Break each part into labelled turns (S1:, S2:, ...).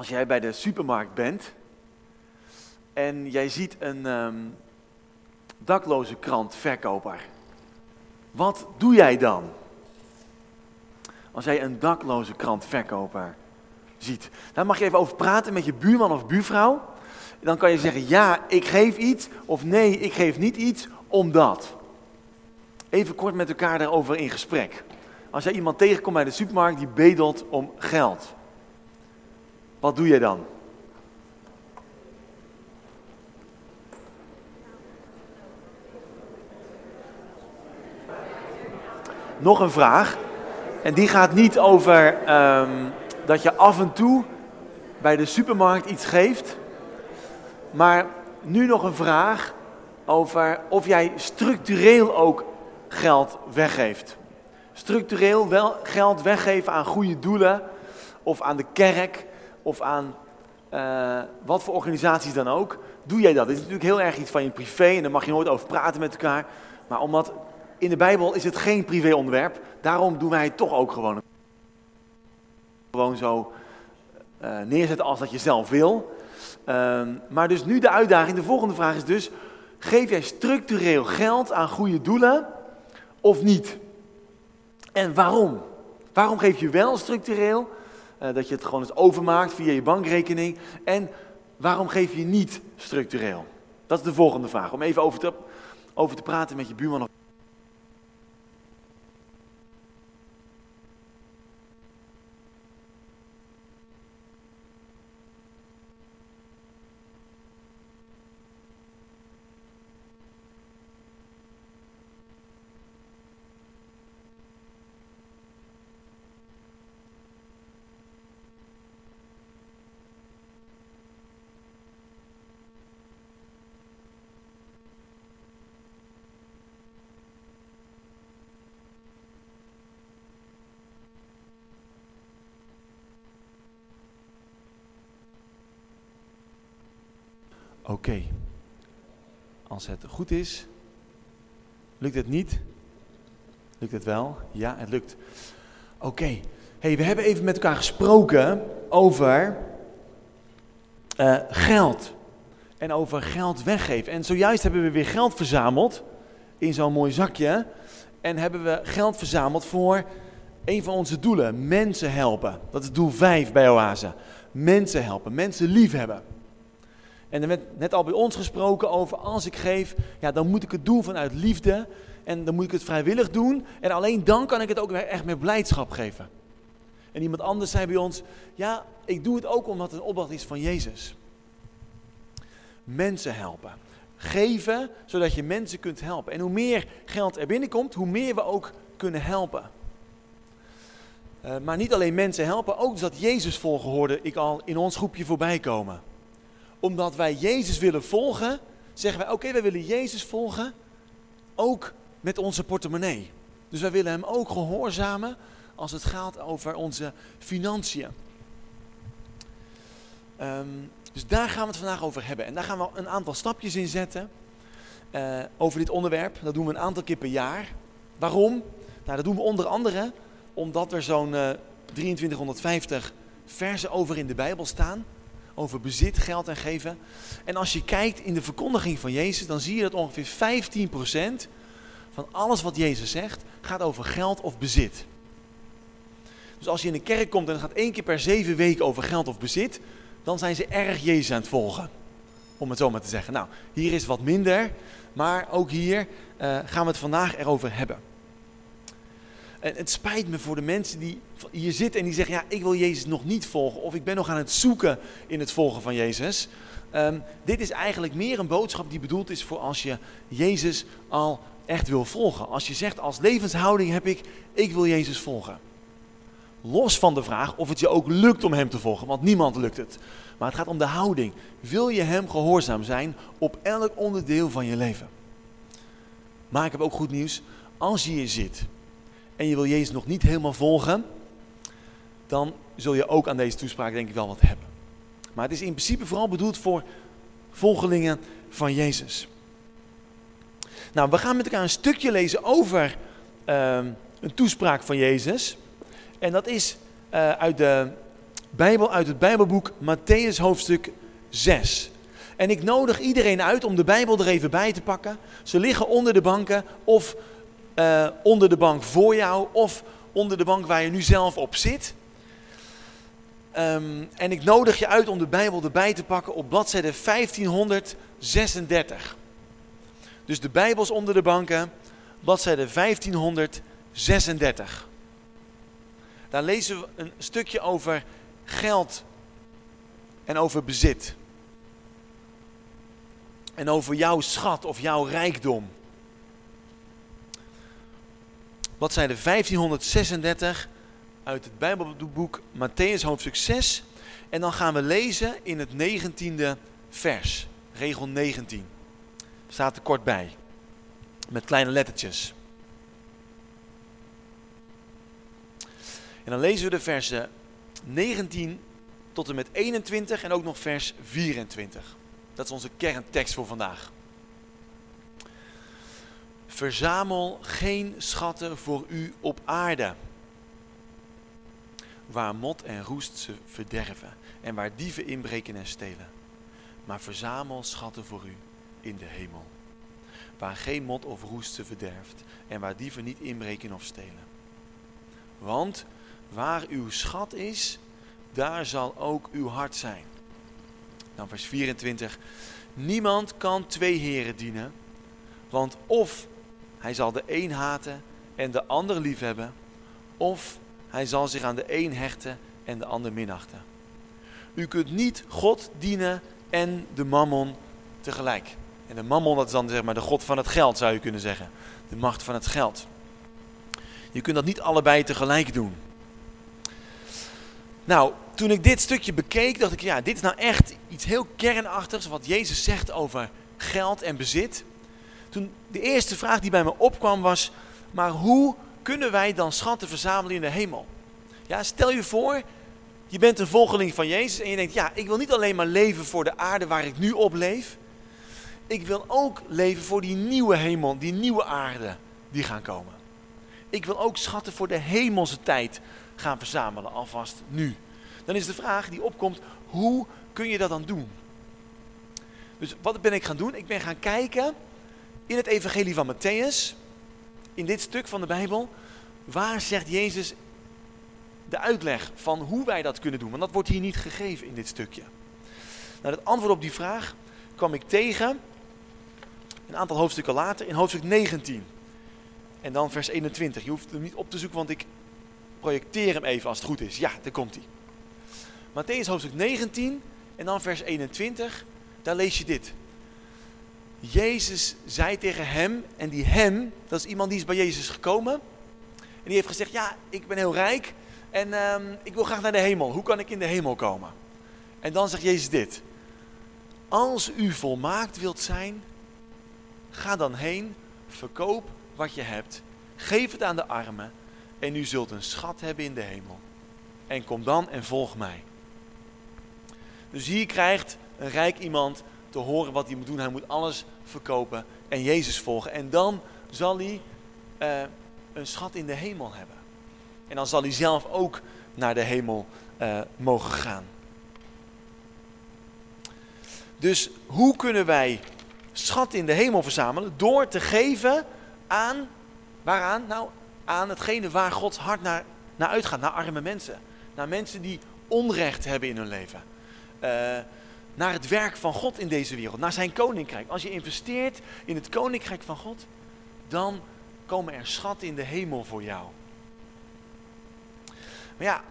S1: Als jij bij de supermarkt bent en jij ziet een ehm, dakloze krantverkoper, wat doe jij dan? Als jij een dakloze krantverkoper ziet. Daar mag je even over praten met je buurman of buurvrouw. Dan kan je zeggen, ja, ik geef iets, of nee, ik geef niet iets, omdat. Even kort met elkaar daarover in gesprek. Als jij iemand tegenkomt bij de supermarkt die bedelt om geld. Wat doe je dan? Nog een vraag. En die gaat niet over ehm, dat je af en toe bij de supermarkt iets geeft. Maar nu nog een vraag over of jij structureel ook geld weggeeft. Structureel wel geld weggeven aan goede doelen of aan de kerk of aan uh, wat voor organisaties dan ook. Doe jij dat? Dit is natuurlijk heel erg iets van je privé en daar mag je nooit over praten met elkaar. Maar omdat in de Bijbel is het geen privéonderwerp, daarom doen wij het toch ook gewoon. Gewoon zo uh, neerzetten als dat je zelf wil. Uh, maar dus nu de uitdaging, de volgende vraag is dus, geef jij structureel geld aan goede doelen of niet? En waarom? Waarom geef je wel structureel, uh, dat je het gewoon eens overmaakt via je bankrekening, en waarom geef je niet structureel? Dat is de volgende vraag, om even over te, over te praten met je buurman. Oké. Als het goed is, lukt het niet? Lukt het wel? Ja, het lukt. Oké. Hey, we hebben even met elkaar gesproken over uh, geld. En over geld weggeven. En zojuist hebben we weer geld verzameld in zo'n mooi zakje. En hebben we geld verzameld voor een van onze doelen. Mensen helpen. Dat is doel 5 bij Oase. Mensen helpen, mensen liefhebben. En er werd net al bij ons gesproken over als ik geef, ja, dan moet ik het doen vanuit liefde. En dan moet ik het vrijwillig doen. En alleen dan kan ik het ook echt met blijdschap geven. En iemand anders zei bij ons, ja, ik doe het ook omdat het een opdracht is van Jezus. Mensen helpen. Geven, zodat je mensen kunt helpen. En hoe meer geld er binnenkomt, hoe meer we ook kunnen helpen. Uh, maar niet alleen mensen helpen, ook dat Jezus volgen hoorde ik al in ons groepje voorbij komen omdat wij Jezus willen volgen, zeggen wij, oké, wij willen Jezus volgen, ook met onze portemonnee. Dus wij willen hem ook gehoorzamen als het gaat over onze financiën. Um, dus daar gaan we het vandaag over hebben. En daar gaan we een aantal stapjes in zetten uh, over dit onderwerp. Dat doen we een aantal keer per jaar. Waarom? Nou, dat doen we onder andere omdat er zo'n uh, 2350 versen over in de Bijbel staan over bezit, geld en geven. En als je kijkt in de verkondiging van Jezus, dan zie je dat ongeveer 15% van alles wat Jezus zegt, gaat over geld of bezit. Dus als je in een kerk komt en het gaat één keer per zeven weken over geld of bezit, dan zijn ze erg Jezus aan het volgen. Om het zo maar te zeggen. Nou, hier is wat minder, maar ook hier uh, gaan we het vandaag erover hebben. En het spijt me voor de mensen die hier zitten en die zeggen, ja, ik wil Jezus nog niet volgen. Of ik ben nog aan het zoeken in het volgen van Jezus. Um, dit is eigenlijk meer een boodschap die bedoeld is voor als je Jezus al echt wil volgen. Als je zegt, als levenshouding heb ik, ik wil Jezus volgen. Los van de vraag of het je ook lukt om hem te volgen, want niemand lukt het. Maar het gaat om de houding. Wil je hem gehoorzaam zijn op elk onderdeel van je leven? Maar ik heb ook goed nieuws. Als je hier zit en je wil Jezus nog niet helemaal volgen, dan zul je ook aan deze toespraak denk ik wel wat hebben. Maar het is in principe vooral bedoeld voor volgelingen van Jezus. Nou, we gaan met elkaar een stukje lezen over uh, een toespraak van Jezus. En dat is uh, uit de Bijbel uit het Bijbelboek Matthäus hoofdstuk 6. En ik nodig iedereen uit om de Bijbel er even bij te pakken. Ze liggen onder de banken of uh, onder de bank voor jou of onder de bank waar je nu zelf op zit. Um, en ik nodig je uit om de Bijbel erbij te pakken op bladzijde 1536. Dus de Bijbels onder de banken, bladzijde 1536. Daar lezen we een stukje over geld en over bezit. En over jouw schat of jouw rijkdom. Wat zijn de 1536 uit het Bijbelboek Matthäus hoofdstuk 6. En dan gaan we lezen in het 19e vers, regel 19. Staat er kort bij, met kleine lettertjes. En dan lezen we de versen 19 tot en met 21 en ook nog vers 24. Dat is onze kerntekst voor vandaag. Verzamel geen schatten voor u op aarde, waar mot en roest ze verderven en waar dieven inbreken en stelen. Maar verzamel schatten voor u in de hemel, waar geen mot of roest ze verderft en waar dieven niet inbreken of stelen. Want waar uw schat is, daar zal ook uw hart zijn. Dan vers 24. Niemand kan twee heren dienen, want of hij zal de een haten en de ander liefhebben, of hij zal zich aan de een hechten en de ander minachten. U kunt niet God dienen en de mammon tegelijk. En de mammon, dat is dan zeg maar de god van het geld, zou je kunnen zeggen. De macht van het geld. Je kunt dat niet allebei tegelijk doen. Nou, toen ik dit stukje bekeek, dacht ik, ja, dit is nou echt iets heel kernachtigs wat Jezus zegt over geld en bezit. Toen de eerste vraag die bij me opkwam was, maar hoe kunnen wij dan schatten verzamelen in de hemel? Ja, stel je voor, je bent een volgeling van Jezus en je denkt, ja, ik wil niet alleen maar leven voor de aarde waar ik nu op leef. Ik wil ook leven voor die nieuwe hemel, die nieuwe aarde die gaan komen. Ik wil ook schatten voor de hemelse tijd gaan verzamelen, alvast nu. Dan is de vraag die opkomt, hoe kun je dat dan doen? Dus wat ben ik gaan doen? Ik ben gaan kijken in het evangelie van Matthäus, in dit stuk van de Bijbel, waar zegt Jezus de uitleg van hoe wij dat kunnen doen? Want dat wordt hier niet gegeven in dit stukje. Nou, het antwoord op die vraag kwam ik tegen een aantal hoofdstukken later in hoofdstuk 19. En dan vers 21. Je hoeft hem niet op te zoeken, want ik projecteer hem even als het goed is. Ja, daar komt hij. Matthäus hoofdstuk 19 en dan vers 21. Daar lees je dit. Jezus zei tegen hem, en die hem, dat is iemand die is bij Jezus gekomen. En die heeft gezegd, ja, ik ben heel rijk en ehm, ik wil graag naar de hemel. Hoe kan ik in de hemel komen? En dan zegt Jezus dit. Als u volmaakt wilt zijn, ga dan heen, verkoop wat je hebt, geef het aan de armen en u zult een schat hebben in de hemel. En kom dan en volg mij. Dus hier krijgt een rijk iemand te horen wat hij moet doen. Hij moet alles verkopen en Jezus volgen. En dan zal hij uh, een schat in de hemel hebben. En dan zal hij zelf ook naar de hemel uh, mogen gaan. Dus hoe kunnen wij schat in de hemel verzamelen? Door te geven aan, waaraan? Nou, aan hetgene waar Gods hart naar, naar uitgaat. Naar arme mensen. Naar mensen die onrecht hebben in hun leven. Uh, naar het werk van God in deze wereld, naar zijn koninkrijk. Als je investeert in het koninkrijk van God, dan komen er schatten in de hemel voor jou. Maar ja,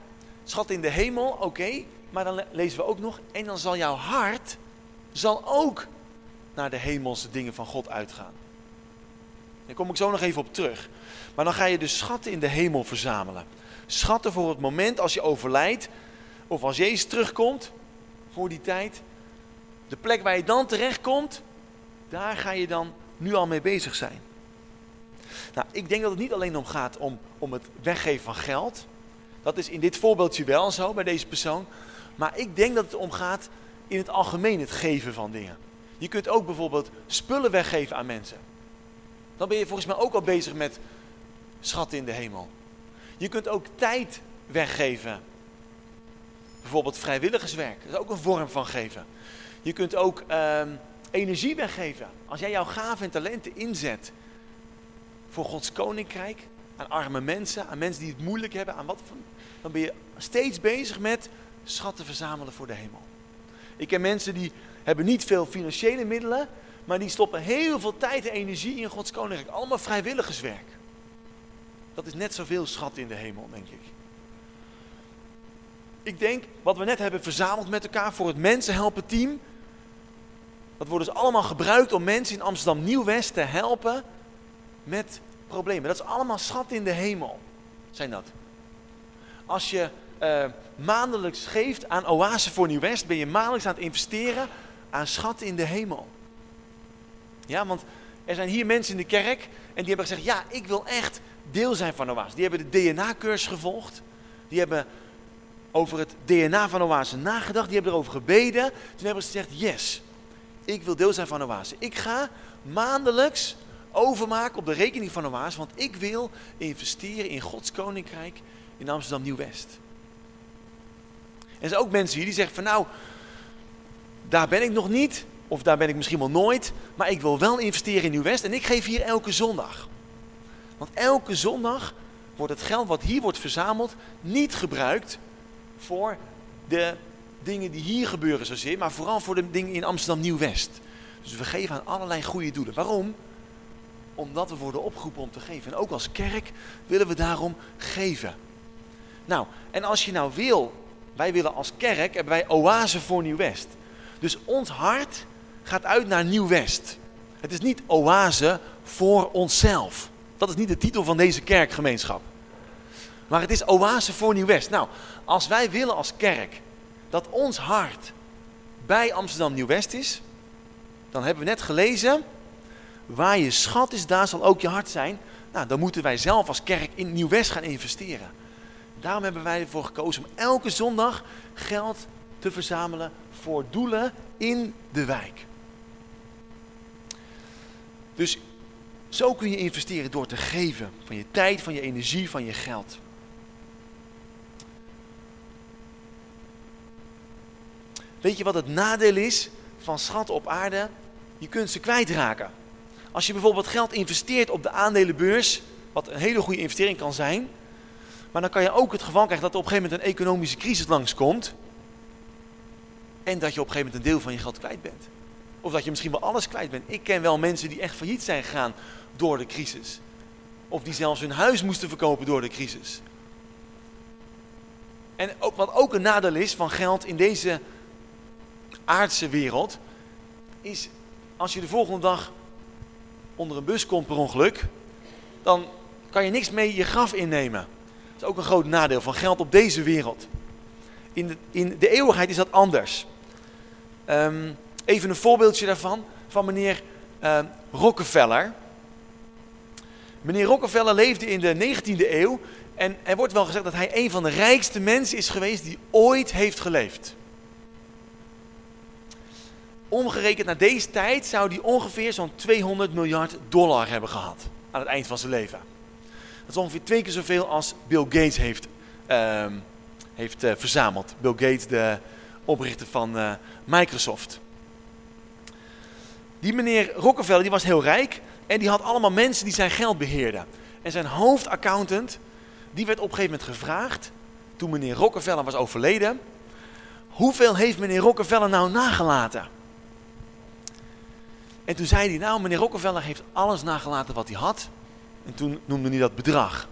S1: schat in de hemel, oké, maar dan lezen we ook nog, en dan zal jouw hart zal ook naar de hemelse dingen van God uitgaan. Daar kom ik zo nog even op terug. Maar dan ga je dus schatten in de hemel verzamelen. Schatten voor het moment als je overlijdt, of als Jezus terugkomt, voor die tijd, de plek waar je dan terechtkomt, daar ga je dan nu al mee bezig zijn. Nou, ik denk dat het niet alleen om gaat om, om het weggeven van geld. Dat is in dit voorbeeldje wel zo bij deze persoon. Maar ik denk dat het om gaat in het algemeen het geven van dingen. Je kunt ook bijvoorbeeld spullen weggeven aan mensen. Dan ben je volgens mij ook al bezig met schatten in de hemel. Je kunt ook tijd weggeven bijvoorbeeld vrijwilligerswerk. Dat is ook een vorm van geven. Je kunt ook ehm, energie weggeven. Als jij jouw gaven en talenten inzet voor Gods koninkrijk, aan arme mensen, aan mensen die het moeilijk hebben, aan wat, dan ben je steeds bezig met schatten verzamelen voor de hemel. Ik ken mensen die hebben niet veel financiële middelen, maar die stoppen heel veel tijd en energie in Gods koninkrijk. Allemaal vrijwilligerswerk. Dat is net zoveel schat in de hemel, denk ik. Ik denk, wat we net hebben verzameld met elkaar voor het Mensen Helpen Team. Dat wordt dus allemaal gebruikt om mensen in Amsterdam Nieuw-West te helpen met problemen. Dat is allemaal schat in de hemel, zijn dat. Als je uh, maandelijks geeft aan Oase voor Nieuw-West, ben je maandelijks aan het investeren aan schat in de hemel. Ja, want er zijn hier mensen in de kerk en die hebben gezegd, ja, ik wil echt deel zijn van Oase. Die hebben de DNA-cursus gevolgd. Die hebben over het DNA van Oase nagedacht. Die hebben erover gebeden. Toen hebben ze gezegd, yes, ik wil deel zijn van Oase. Ik ga maandelijks overmaken op de rekening van Oase, want ik wil investeren in Gods Koninkrijk in Amsterdam Nieuw-West. En er zijn ook mensen hier die zeggen van nou, daar ben ik nog niet, of daar ben ik misschien wel nooit, maar ik wil wel investeren in Nieuw-West en ik geef hier elke zondag. Want elke zondag wordt het geld wat hier wordt verzameld niet gebruikt voor de dingen die hier gebeuren zozeer, maar vooral voor de dingen in Amsterdam Nieuw-West. Dus we geven aan allerlei goede doelen. Waarom? Omdat we worden opgeroepen om te geven. En ook als kerk willen we daarom geven. Nou, en als je nou wil, wij willen als kerk, hebben wij oase voor Nieuw-West. Dus ons hart gaat uit naar Nieuw-West. Het is niet oase voor onszelf. Dat is niet de titel van deze kerkgemeenschap. Maar het is oase voor Nieuw-West. Nou, als wij willen als kerk dat ons hart bij Amsterdam Nieuw-West is, dan hebben we net gelezen, waar je schat is, daar zal ook je hart zijn. Nou, dan moeten wij zelf als kerk in Nieuw-West gaan investeren. Daarom hebben wij ervoor gekozen om elke zondag geld te verzamelen voor doelen in de wijk. Dus zo kun je investeren door te geven van je tijd, van je energie, van je geld. Weet je wat het nadeel is van schat op aarde? Je kunt ze kwijtraken. Als je bijvoorbeeld geld investeert op de aandelenbeurs, wat een hele goede investering kan zijn, maar dan kan je ook het geval krijgen dat er op een gegeven moment een economische crisis langskomt. En dat je op een gegeven moment een deel van je geld kwijt bent. Of dat je misschien wel alles kwijt bent. Ik ken wel mensen die echt failliet zijn gegaan door de crisis. Of die zelfs hun huis moesten verkopen door de crisis. En ook, wat ook een nadeel is van geld in deze aardse wereld, is als je de volgende dag onder een bus komt per ongeluk, dan kan je niks mee je graf innemen. Dat is ook een groot nadeel van geld op deze wereld. In de, in de eeuwigheid is dat anders. Um, even een voorbeeldje daarvan, van meneer uh, Rockefeller. Meneer Rockefeller leefde in de 19e eeuw en er wordt wel gezegd dat hij een van de rijkste mensen is geweest die ooit heeft geleefd. Omgerekend naar deze tijd zou hij ongeveer zo'n 200 miljard dollar hebben gehad aan het eind van zijn leven. Dat is ongeveer twee keer zoveel als Bill Gates heeft, uh, heeft uh, verzameld. Bill Gates, de oprichter van uh, Microsoft. Die meneer Rockefeller die was heel rijk en die had allemaal mensen die zijn geld beheerden. En zijn hoofdaccountant, die werd op een gegeven moment gevraagd, toen meneer Rockefeller was overleden, hoeveel heeft meneer Rockefeller nou nagelaten? En toen zei hij, nou meneer Rockefeller heeft alles nagelaten wat hij had. En toen noemde hij dat bedrag.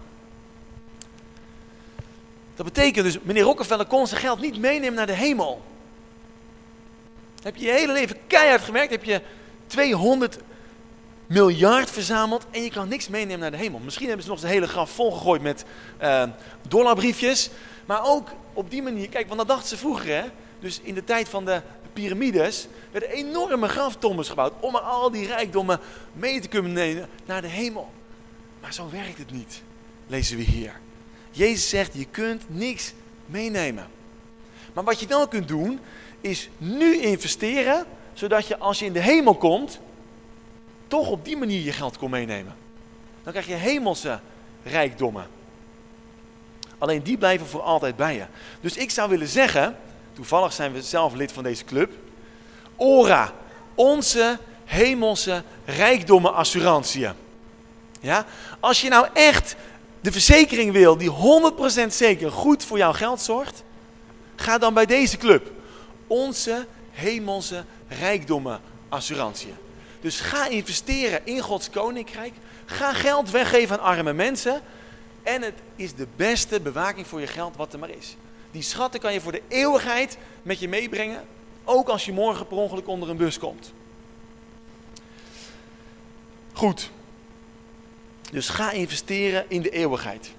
S1: Dat betekent dus, meneer Rockefeller kon zijn geld niet meenemen naar de hemel. Heb je je hele leven keihard gemerkt, heb je 200 miljard verzameld en je kan niks meenemen naar de hemel. Misschien hebben ze nog zijn hele graf volgegooid met uh, dollarbriefjes. Maar ook op die manier, kijk, want dat dachten ze vroeger hè. Dus in de tijd van de piramides werden enorme graftombes gebouwd om al die rijkdommen mee te kunnen nemen naar de hemel. Maar zo werkt het niet, lezen we hier. Jezus zegt, je kunt niks meenemen. Maar wat je wel kunt doen, is nu investeren, zodat je als je in de hemel komt, toch op die manier je geld kon meenemen. Dan krijg je hemelse rijkdommen. Alleen die blijven voor altijd bij je. Dus ik zou willen zeggen, Toevallig zijn we zelf lid van deze club. Ora, onze hemelse rijkdommen assurantie. Ja? Als je nou echt de verzekering wil die 100% zeker goed voor jouw geld zorgt, ga dan bij deze club. Onze hemelse rijkdommen assurantie. Dus ga investeren in Gods koninkrijk. Ga geld weggeven aan arme mensen. En het is de beste bewaking voor je geld wat er maar is. Die schatten kan je voor de eeuwigheid met je meebrengen. Ook als je morgen per ongeluk onder een bus komt. Goed. Dus ga investeren in de eeuwigheid.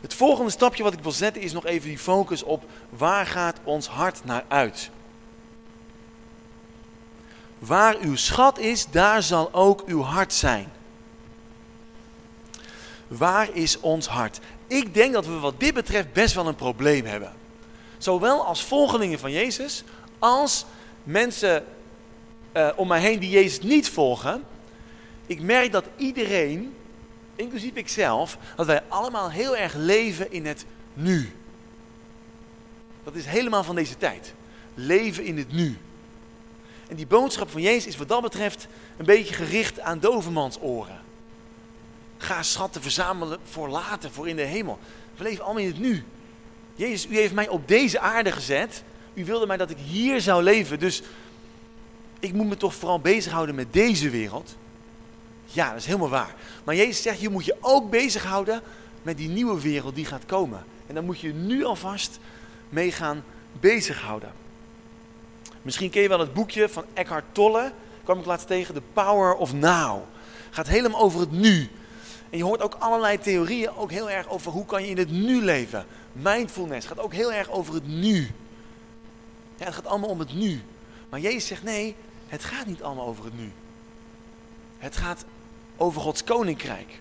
S1: Het volgende stapje wat ik wil zetten is nog even die focus op waar gaat ons hart naar uit. Waar uw schat is, daar zal ook uw hart zijn. Waar is ons hart? Ik denk dat we wat dit betreft best wel een probleem hebben. Zowel als volgelingen van Jezus, als mensen uh, om mij heen die Jezus niet volgen. Ik merk dat iedereen, inclusief ikzelf, dat wij allemaal heel erg leven in het nu. Dat is helemaal van deze tijd. Leven in het nu. En die boodschap van Jezus is wat dat betreft een beetje gericht aan dovermans oren. Ga schatten verzamelen voor later, voor in de hemel. We leven allemaal in het nu. Jezus, u heeft mij op deze aarde gezet. U wilde mij dat ik hier zou leven. Dus ik moet me toch vooral bezighouden met deze wereld. Ja, dat is helemaal waar. Maar Jezus zegt, je moet je ook bezighouden met die nieuwe wereld die gaat komen. En dan moet je nu alvast mee gaan bezighouden. Misschien ken je wel het boekje van Eckhart Tolle. Kwam ik laatst tegen, The Power of Now. Gaat helemaal over het nu. En je hoort ook allerlei theorieën, ook heel erg over hoe kan je in het nu leven. Mindfulness gaat ook heel erg over het nu. Ja, het gaat allemaal om het nu. Maar Jezus zegt nee, het gaat niet allemaal over het nu. Het gaat over Gods koninkrijk.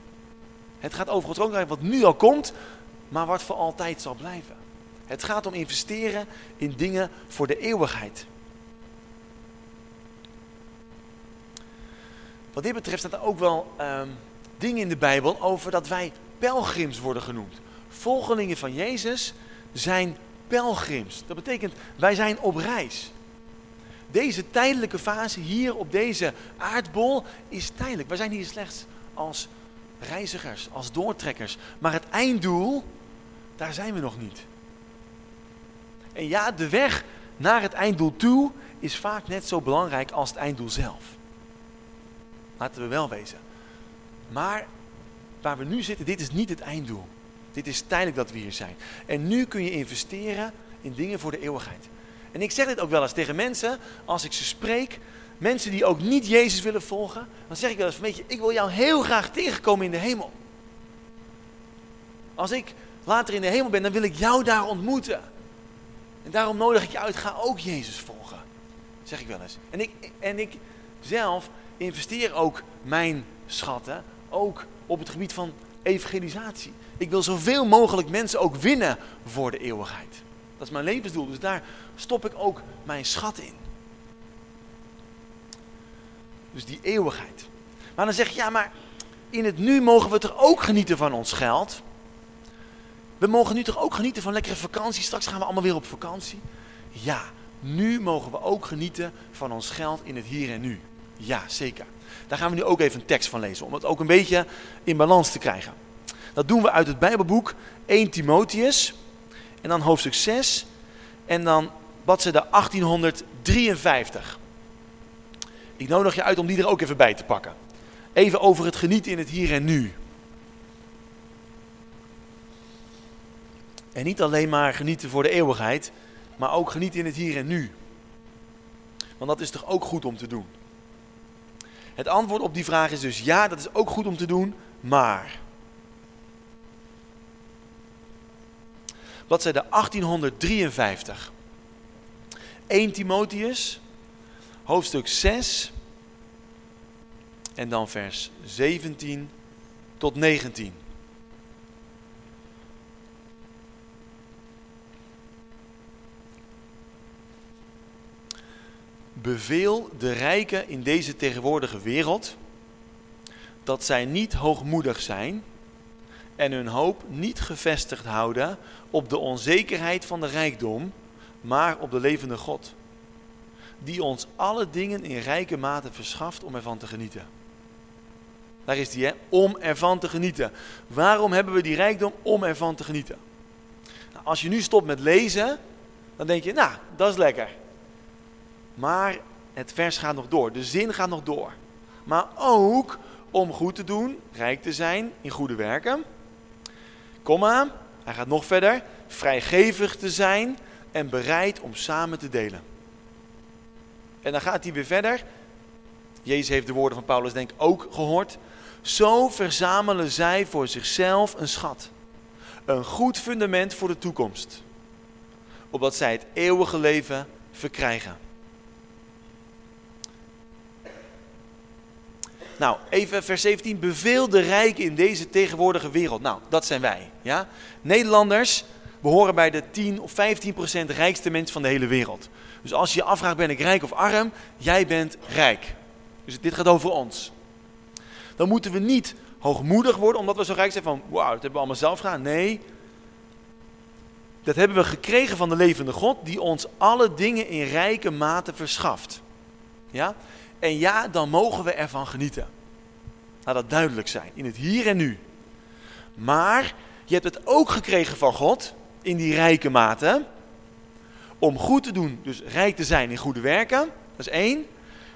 S1: Het gaat over Gods koninkrijk wat nu al komt, maar wat voor altijd zal blijven. Het gaat om investeren in dingen voor de eeuwigheid. Wat dit betreft staat er ook wel um, dingen in de Bijbel over dat wij pelgrims worden genoemd. Volgelingen van Jezus zijn pelgrims. Dat betekent, wij zijn op reis. Deze tijdelijke fase hier op deze aardbol is tijdelijk. Wij zijn hier slechts als reizigers, als doortrekkers. Maar het einddoel, daar zijn we nog niet. En ja, de weg naar het einddoel toe is vaak net zo belangrijk als het einddoel zelf. Laten we wel wezen. Maar waar we nu zitten, dit is niet het einddoel. Dit is tijdelijk dat we hier zijn. En nu kun je investeren in dingen voor de eeuwigheid. En ik zeg dit ook wel eens tegen mensen, als ik ze spreek, mensen die ook niet Jezus willen volgen, dan zeg ik wel eens, weet je, ik wil jou heel graag tegenkomen in de hemel. Als ik later in de hemel ben, dan wil ik jou daar ontmoeten. En daarom nodig ik je uit, ga ook Jezus volgen. Zeg ik wel eens. En ik, en ik zelf investeer ook mijn schatten, ook op het gebied van evangelisatie. Ik wil zoveel mogelijk mensen ook winnen voor de eeuwigheid. Dat is mijn levensdoel, dus daar stop ik ook mijn schat in. Dus die eeuwigheid. Maar dan zeg je, ja, maar in het nu mogen we toch ook genieten van ons geld? We mogen nu toch ook genieten van lekkere vakantie? Straks gaan we allemaal weer op vakantie. Ja, nu mogen we ook genieten van ons geld in het hier en nu. Ja, zeker. Daar gaan we nu ook even een tekst van lezen, om het ook een beetje in balans te krijgen. Dat doen we uit het Bijbelboek 1 Timotheus, en dan hoofdstuk 6, en dan bladzijde 1853. Ik nodig je uit om die er ook even bij te pakken. Even over het genieten in het hier en nu. En niet alleen maar genieten voor de eeuwigheid, maar ook genieten in het hier en nu. Want dat is toch ook goed om te doen. Het antwoord op die vraag is dus ja, dat is ook goed om te doen, maar. Bladzijde 1853. 1 Timotheus, hoofdstuk 6 en dan vers 17 tot 19. Beveel de rijken in deze tegenwoordige wereld dat zij niet hoogmoedig zijn en hun hoop niet gevestigd houden op de onzekerheid van de rijkdom, maar op de levende God, die ons alle dingen in rijke mate verschaft om ervan te genieten. Daar is die, hè? Om ervan te genieten. Waarom hebben we die rijkdom? Om ervan te genieten. Nou, als je nu stopt met lezen, dan denk je, nou, dat is lekker. Maar het vers gaat nog door, de zin gaat nog door. Maar ook om goed te doen, rijk te zijn in goede werken. Komma, hij gaat nog verder, vrijgevig te zijn en bereid om samen te delen. En dan gaat hij weer verder. Jezus heeft de woorden van Paulus denk ik ook gehoord. Zo verzamelen zij voor zichzelf een schat. Een goed fundament voor de toekomst. Opdat zij het eeuwige leven verkrijgen. Nou, even vers 17. Beveel de rijken in deze tegenwoordige wereld. Nou, dat zijn wij. Ja? Nederlanders behoren bij de 10 of 15 procent rijkste mensen van de hele wereld. Dus als je je afvraagt, ben ik rijk of arm? Jij bent rijk. Dus dit gaat over ons. Dan moeten we niet hoogmoedig worden omdat we zo rijk zijn van, wauw, dat hebben we allemaal zelf gedaan. Nee, dat hebben we gekregen van de levende God die ons alle dingen in rijke mate verschaft. Ja? En ja, dan mogen we ervan genieten. Laat dat duidelijk zijn, in het hier en nu. Maar je hebt het ook gekregen van God, in die rijke mate, om goed te doen, dus rijk te zijn in goede werken, dat is één.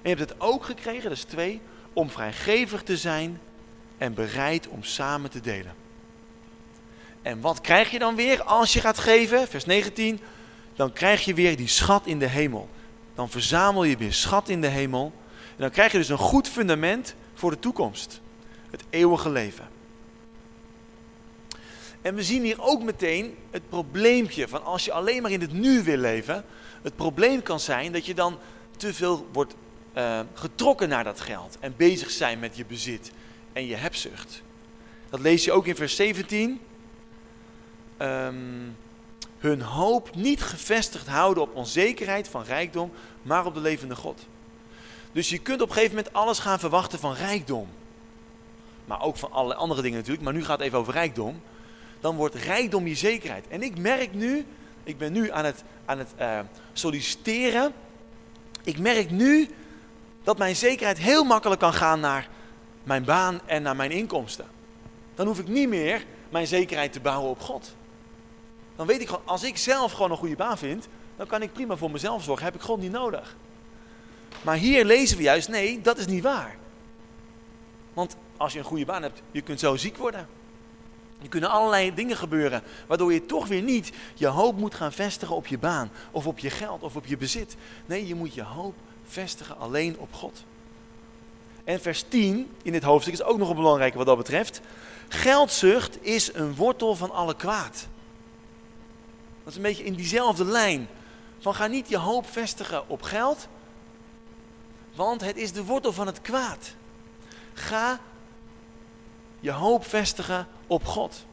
S1: En je hebt het ook gekregen, dat is twee, om vrijgevig te zijn en bereid om samen te delen. En wat krijg je dan weer als je gaat geven? Vers 19. Dan krijg je weer die schat in de hemel. Dan verzamel je weer schat in de hemel. En dan krijg je dus een goed fundament voor de toekomst. Het eeuwige leven. En we zien hier ook meteen het probleempje van als je alleen maar in het nu wil leven. Het probleem kan zijn dat je dan te veel wordt uh, getrokken naar dat geld. En bezig zijn met je bezit en je hebzucht. Dat lees je ook in vers 17. Um, ehm, hun hoop niet gevestigd houden op onzekerheid van rijkdom, maar op de levende God. Dus je kunt op een gegeven moment alles gaan verwachten van rijkdom. Maar ook van allerlei andere dingen natuurlijk. Maar nu gaat het even over rijkdom. Dan wordt rijkdom je zekerheid. En ik merk nu, ik ben nu aan het, aan het uh, solliciteren. Ik merk nu dat mijn zekerheid heel makkelijk kan gaan naar mijn baan en naar mijn inkomsten. Dan hoef ik niet meer mijn zekerheid te bouwen op God. Dan weet ik gewoon, als ik zelf gewoon een goede baan vind, dan kan ik prima voor mezelf zorgen. Heb ik God niet nodig. Maar hier lezen we juist, nee, dat is niet waar. Want als je een goede baan hebt, je kunt zo ziek worden. Er kunnen allerlei dingen gebeuren, waardoor je toch weer niet je hoop moet gaan vestigen op je baan, of op je geld, of op je bezit. Nee, je moet je hoop vestigen alleen op God. En vers 10 in dit hoofdstuk is ook nog een belangrijke wat dat betreft. Geldzucht is een wortel van alle kwaad. Dat is een beetje in diezelfde lijn. Van ga niet je hoop vestigen op geld, want het is de wortel van het kwaad. Ga je hoop vestigen op God.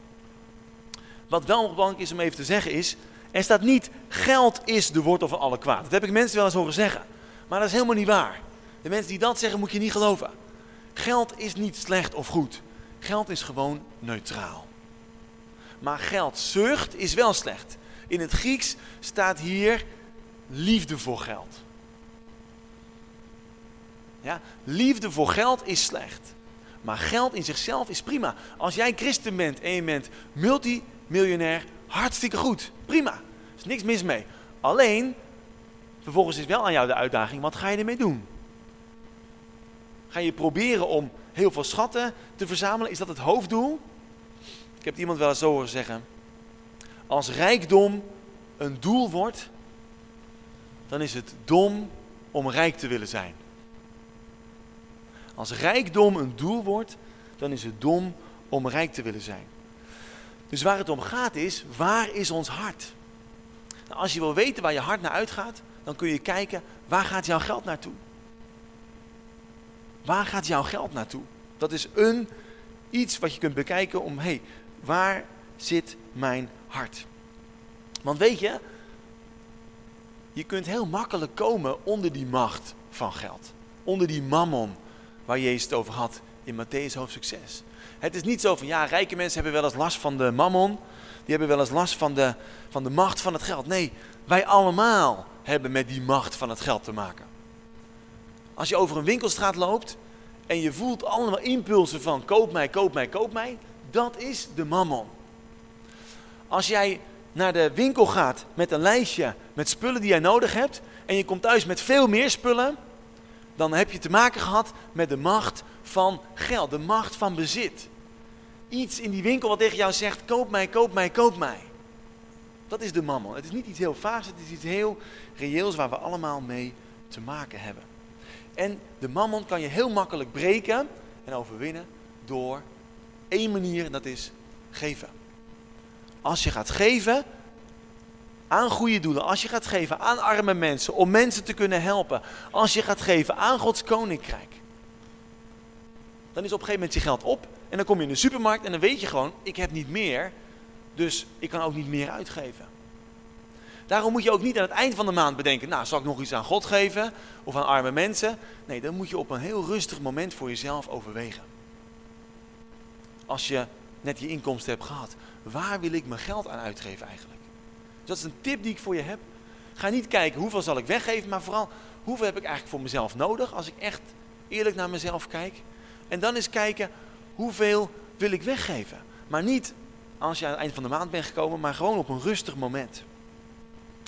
S1: Wat wel belangrijk is om even te zeggen is, er staat niet geld is de wortel van alle kwaad. Dat heb ik mensen wel eens horen zeggen. Maar dat is helemaal niet waar. De mensen die dat zeggen moet je niet geloven. Geld is niet slecht of goed. Geld is gewoon neutraal. Maar geldzucht is wel slecht. In het Grieks staat hier liefde voor geld. Ja, liefde voor geld is slecht. Maar geld in zichzelf is prima. Als jij christen bent en je bent multimiljonair, hartstikke goed. Prima. Er is niks mis mee. Alleen, vervolgens is wel aan jou de uitdaging, wat ga je ermee doen? Ga je proberen om heel veel schatten te verzamelen? Is dat het hoofddoel? Ik heb iemand wel eens zo horen zeggen. Als rijkdom een doel wordt, dan is het dom om rijk te willen zijn. Als rijkdom een doel wordt, dan is het dom om rijk te willen zijn. Dus waar het om gaat is, waar is ons hart? Nou, als je wil weten waar je hart naar uitgaat, dan kun je kijken, waar gaat jouw geld naartoe? Waar gaat jouw geld naartoe? Dat is een iets wat je kunt bekijken om, hé, hey, waar zit mijn hart? Want weet je, je kunt heel makkelijk komen onder die macht van geld. Onder die mammon waar Jezus het over had in Matthäus hoofdstuk 6. Het is niet zo van, ja, rijke mensen hebben wel eens last van de mammon. Die hebben wel eens last van de, van de macht van het geld. Nee, wij allemaal hebben met die macht van het geld te maken. Als je over een winkelstraat loopt en je voelt allemaal impulsen van koop mij, koop mij, koop mij, dat is de mammon. Als jij naar de winkel gaat met een lijstje met spullen die jij nodig hebt en je komt thuis met veel meer spullen, dan heb je te maken gehad met de macht van geld, de macht van bezit. Iets in die winkel wat tegen jou zegt, koop mij, koop mij, koop mij. Dat is de mammon. Het is niet iets heel vaags, het is iets heel reëels waar we allemaal mee te maken hebben. En de mammon kan je heel makkelijk breken en overwinnen door één manier, en dat is geven. Als je gaat geven aan goede doelen, als je gaat geven aan arme mensen, om mensen te kunnen helpen, als je gaat geven aan Gods koninkrijk, dan is op een gegeven moment je geld op en dan kom je in de supermarkt en dan weet je gewoon, ik heb niet meer, dus ik kan ook niet meer uitgeven. Daarom moet je ook niet aan het eind van de maand bedenken, nou zal ik nog iets aan God geven of aan arme mensen. Nee, dan moet je op een heel rustig moment voor jezelf overwegen. Als je net je inkomsten hebt gehad, waar wil ik mijn geld aan uitgeven eigenlijk? Dus dat is een tip die ik voor je heb. Ga niet kijken hoeveel zal ik weggeven, maar vooral hoeveel heb ik eigenlijk voor mezelf nodig als ik echt eerlijk naar mezelf kijk. En dan eens kijken hoeveel wil ik weggeven. Maar niet als je aan het eind van de maand bent gekomen, maar gewoon op een rustig moment.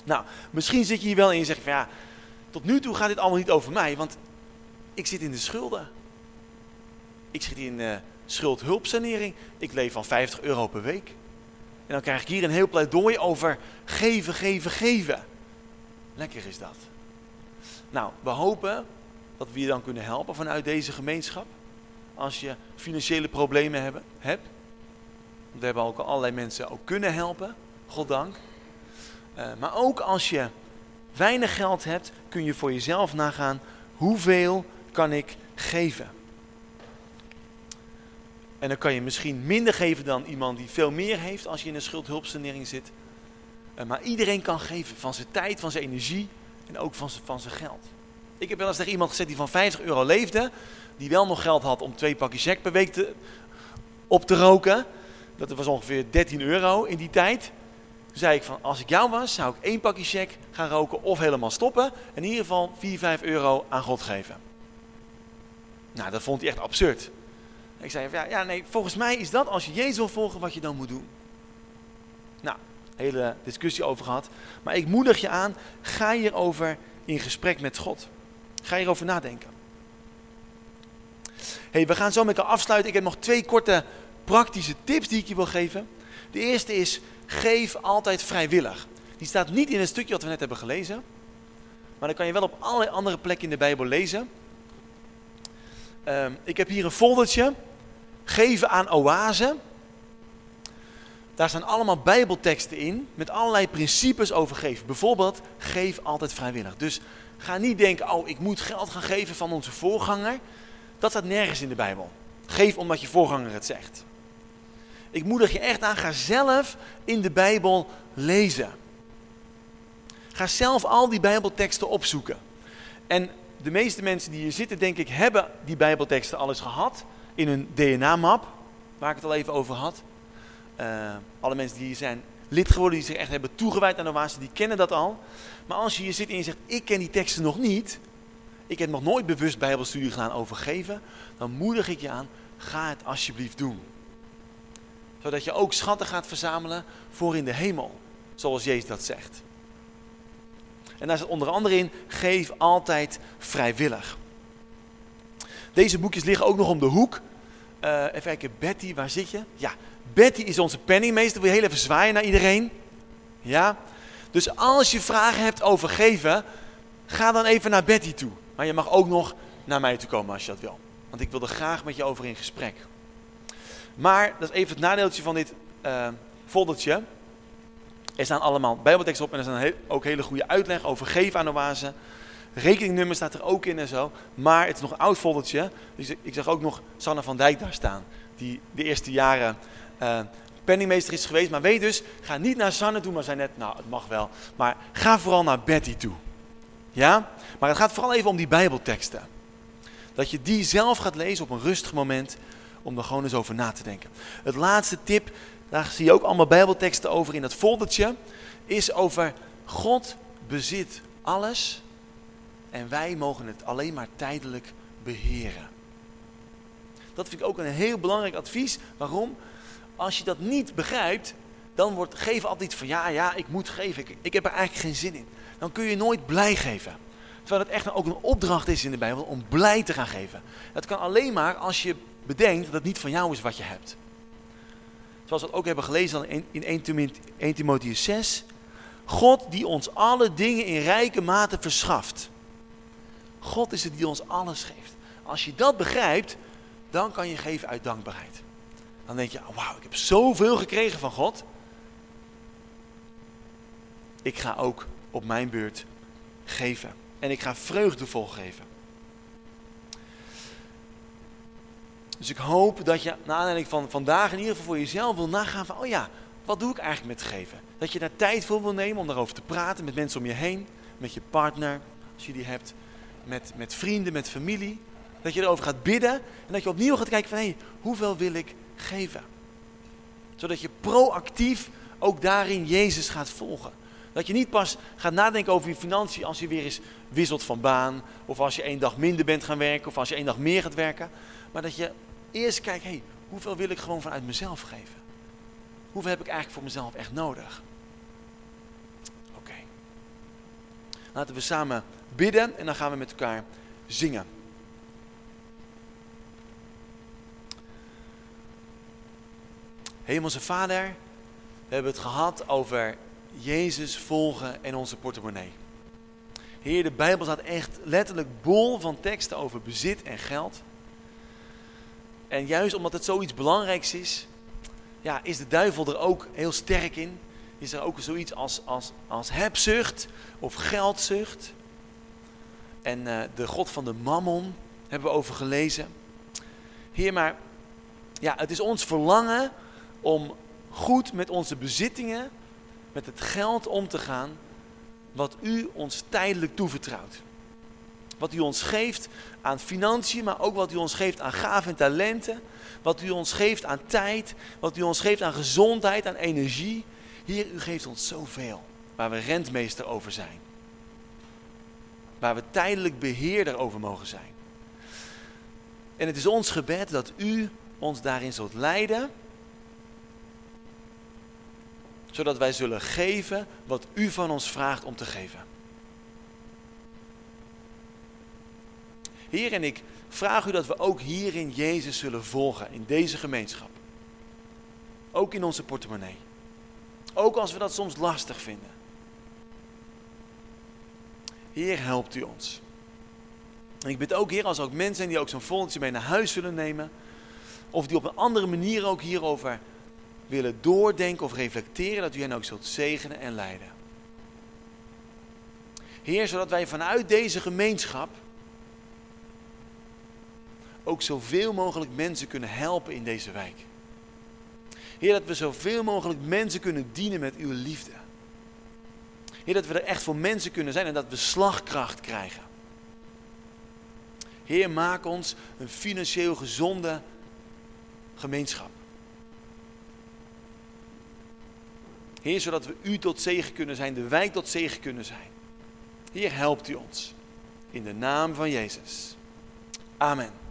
S1: Nou, misschien zit je hier wel in en je zegt van ja, tot nu toe gaat dit allemaal niet over mij, want ik zit in de schulden. Ik zit in uh, schuldhulpsanering. Ik leef van 50 euro per week. En dan krijg ik hier een heel pleidooi over geven, geven, geven. Lekker is dat. Nou, we hopen dat we je dan kunnen helpen vanuit deze gemeenschap. Als je financiële problemen hebben, hebt. We hebben ook allerlei mensen ook kunnen helpen, goddank. Uh, maar ook als je weinig geld hebt, kun je voor jezelf nagaan hoeveel kan ik geven. En dan kan je misschien minder geven dan iemand die veel meer heeft als je in een schuldhulpsanering zit. Uh, maar iedereen kan geven van zijn tijd, van zijn energie en ook van zijn, van zijn geld. Ik heb wel eens tegen iemand gezegd die van 50 euro leefde, die wel nog geld had om twee pakjes check per week te, op te roken. Dat was ongeveer 13 euro in die tijd. Toen zei ik van, als ik jou was, zou ik één pakje check gaan roken of helemaal stoppen. En in ieder geval 4, 5 euro aan God geven. Nou, dat vond hij echt absurd. Ik zei, ja, ja nee, volgens mij is dat als je Jezus wil volgen wat je dan moet doen. Nou, hele discussie over gehad. Maar ik moedig je aan, ga hierover in gesprek met God. Ga hierover nadenken. Hey, we gaan zo met elkaar afsluiten. Ik heb nog twee korte praktische tips die ik je wil geven. De eerste is, geef altijd vrijwillig. Die staat niet in het stukje wat we net hebben gelezen. Maar dan kan je wel op allerlei andere plekken in de Bijbel lezen. Um, ik heb hier een foldertje. Geven aan oase. Daar staan allemaal bijbelteksten in met allerlei principes over geven. Bijvoorbeeld, geef altijd vrijwillig. Dus ga niet denken, oh ik moet geld gaan geven van onze voorganger. Dat staat nergens in de Bijbel. Geef omdat je voorganger het zegt. Ik moedig je echt aan, ga zelf in de Bijbel lezen. Ga zelf al die Bijbelteksten opzoeken. En de meeste mensen die hier zitten, denk ik, hebben die Bijbelteksten al eens gehad in hun DNA-map, waar ik het al even over had. Uh, alle mensen die hier zijn lid geworden, die zich echt hebben toegewijd aan de die kennen dat al. Maar als je hier zit en je zegt, ik ken die teksten nog niet, ik heb nog nooit bewust bijbelstudie gedaan over geven, dan moedig ik je aan, ga het alsjeblieft doen. Zodat je ook schatten gaat verzamelen voor in de hemel, zoals Jezus dat zegt. En daar zit onder andere in, geef altijd vrijwillig. Deze boekjes liggen ook nog om de hoek. Uh, even kijken, Betty, waar zit je? Ja, Betty is onze penningmeester. Wil je heel even zwaaien naar iedereen? Ja? Dus als je vragen hebt over geven, ga dan even naar Betty toe. Maar je mag ook nog naar mij toe komen als je dat wil. Want ik wil er graag met je over in gesprek. Maar, dat is even het nadeeltje van dit uh, foldertje. Er staan allemaal bijbelteksten op en er staan ook hele goede uitleg over geven aan oase. Rekeningnummer staat er ook in en zo. Maar het is nog een oud foldertje. Dus ik zag ook nog Sanne van Dijk daar staan. Die de eerste jaren uh, penningmeester is geweest. Maar weet dus, ga niet naar Sanne toe, maar zei net, nou het mag wel. Maar ga vooral naar Betty toe. Ja? Maar het gaat vooral even om die bijbelteksten. Dat je die zelf gaat lezen op een rustig moment om er gewoon eens over na te denken. Het laatste tip, daar zie je ook allemaal bijbelteksten over in dat foldertje, is over God bezit alles en wij mogen het alleen maar tijdelijk beheren. Dat vind ik ook een heel belangrijk advies. Waarom? Als je dat niet begrijpt, dan wordt geven altijd van ja, ja, ik moet geven. Ik, ik heb er eigenlijk geen zin in. Dan kun je nooit blij geven. Terwijl het echt ook een opdracht is in de Bijbel om blij te gaan geven. Dat kan alleen maar als je bedenkt dat het niet van jou is wat je hebt. Zoals we het ook hebben gelezen in 1 Timotheus 6. God die ons alle dingen in rijke mate verschaft. God is het die ons alles geeft. Als je dat begrijpt, dan kan je geven uit dankbaarheid. Dan denk je, oh, wauw, ik heb zoveel gekregen van God. Ik ga ook op mijn beurt geven. En ik ga vreugdevol geven. Dus ik hoop dat je, naar aanleiding van vandaag in ieder geval voor jezelf wil nagaan van, oh ja, wat doe ik eigenlijk met geven? Dat je daar tijd voor wil nemen om daarover te praten met mensen om je heen, met je partner, als je die hebt, met, met vrienden, met familie. Dat je erover gaat bidden en dat je opnieuw gaat kijken van, hé, hey, hoeveel wil ik geven? Zodat je proactief ook daarin Jezus gaat volgen. Dat je niet pas gaat nadenken over je financiën als je weer eens wisselt van baan. Of als je één dag minder bent gaan werken. Of als je één dag meer gaat werken. Maar dat je eerst kijkt, hé, hey, hoeveel wil ik gewoon vanuit mezelf geven? Hoeveel heb ik eigenlijk voor mezelf echt nodig? Oké. Laten we samen bidden en dan gaan we met elkaar zingen. Hemelse Vader, we hebben het gehad over Jezus volgen en onze portemonnee. Heer, de Bijbel staat echt letterlijk bol van teksten over bezit en geld. En juist omdat het zoiets belangrijks is, ja, is de duivel er ook heel sterk in. Is er ook zoiets als, als, als hebzucht of geldzucht. En uh, de God van de mammon hebben we over gelezen. Heer, maar ja, het is ons verlangen om goed met onze bezittingen, met het geld om te gaan wat u ons tijdelijk toevertrouwt. Wat u ons geeft aan financiën, maar ook wat u ons geeft aan gaven en talenten. Wat u ons geeft aan tijd, wat u ons geeft aan gezondheid, aan energie. Hier, u geeft ons zoveel, waar we rentmeester over zijn. Waar we tijdelijk beheerder over mogen zijn. En het is ons gebed dat u ons daarin zult leiden zodat wij zullen geven wat u van ons vraagt om te geven. Heer, en ik vraag u dat we ook hierin Jezus zullen volgen, in deze gemeenschap. Ook in onze portemonnee. Ook als we dat soms lastig vinden. Heer, helpt u ons. En ik bid ook, Heer, als er ook mensen zijn die ook zo'n volgende mee naar huis zullen nemen. Of die op een andere manier ook hierover willen doordenken of reflecteren, dat u hen ook zult zegenen en leiden. Heer, zodat wij vanuit deze gemeenschap ook zoveel mogelijk mensen kunnen helpen in deze wijk. Heer, dat we zoveel mogelijk mensen kunnen dienen met uw liefde. Heer, dat we er echt voor mensen kunnen zijn en dat we slagkracht krijgen. Heer, maak ons een financieel gezonde gemeenschap. Heer, zodat we u tot zegen kunnen zijn, de wijk tot zegen kunnen zijn. Heer, helpt u ons. In de naam van Jezus. Amen.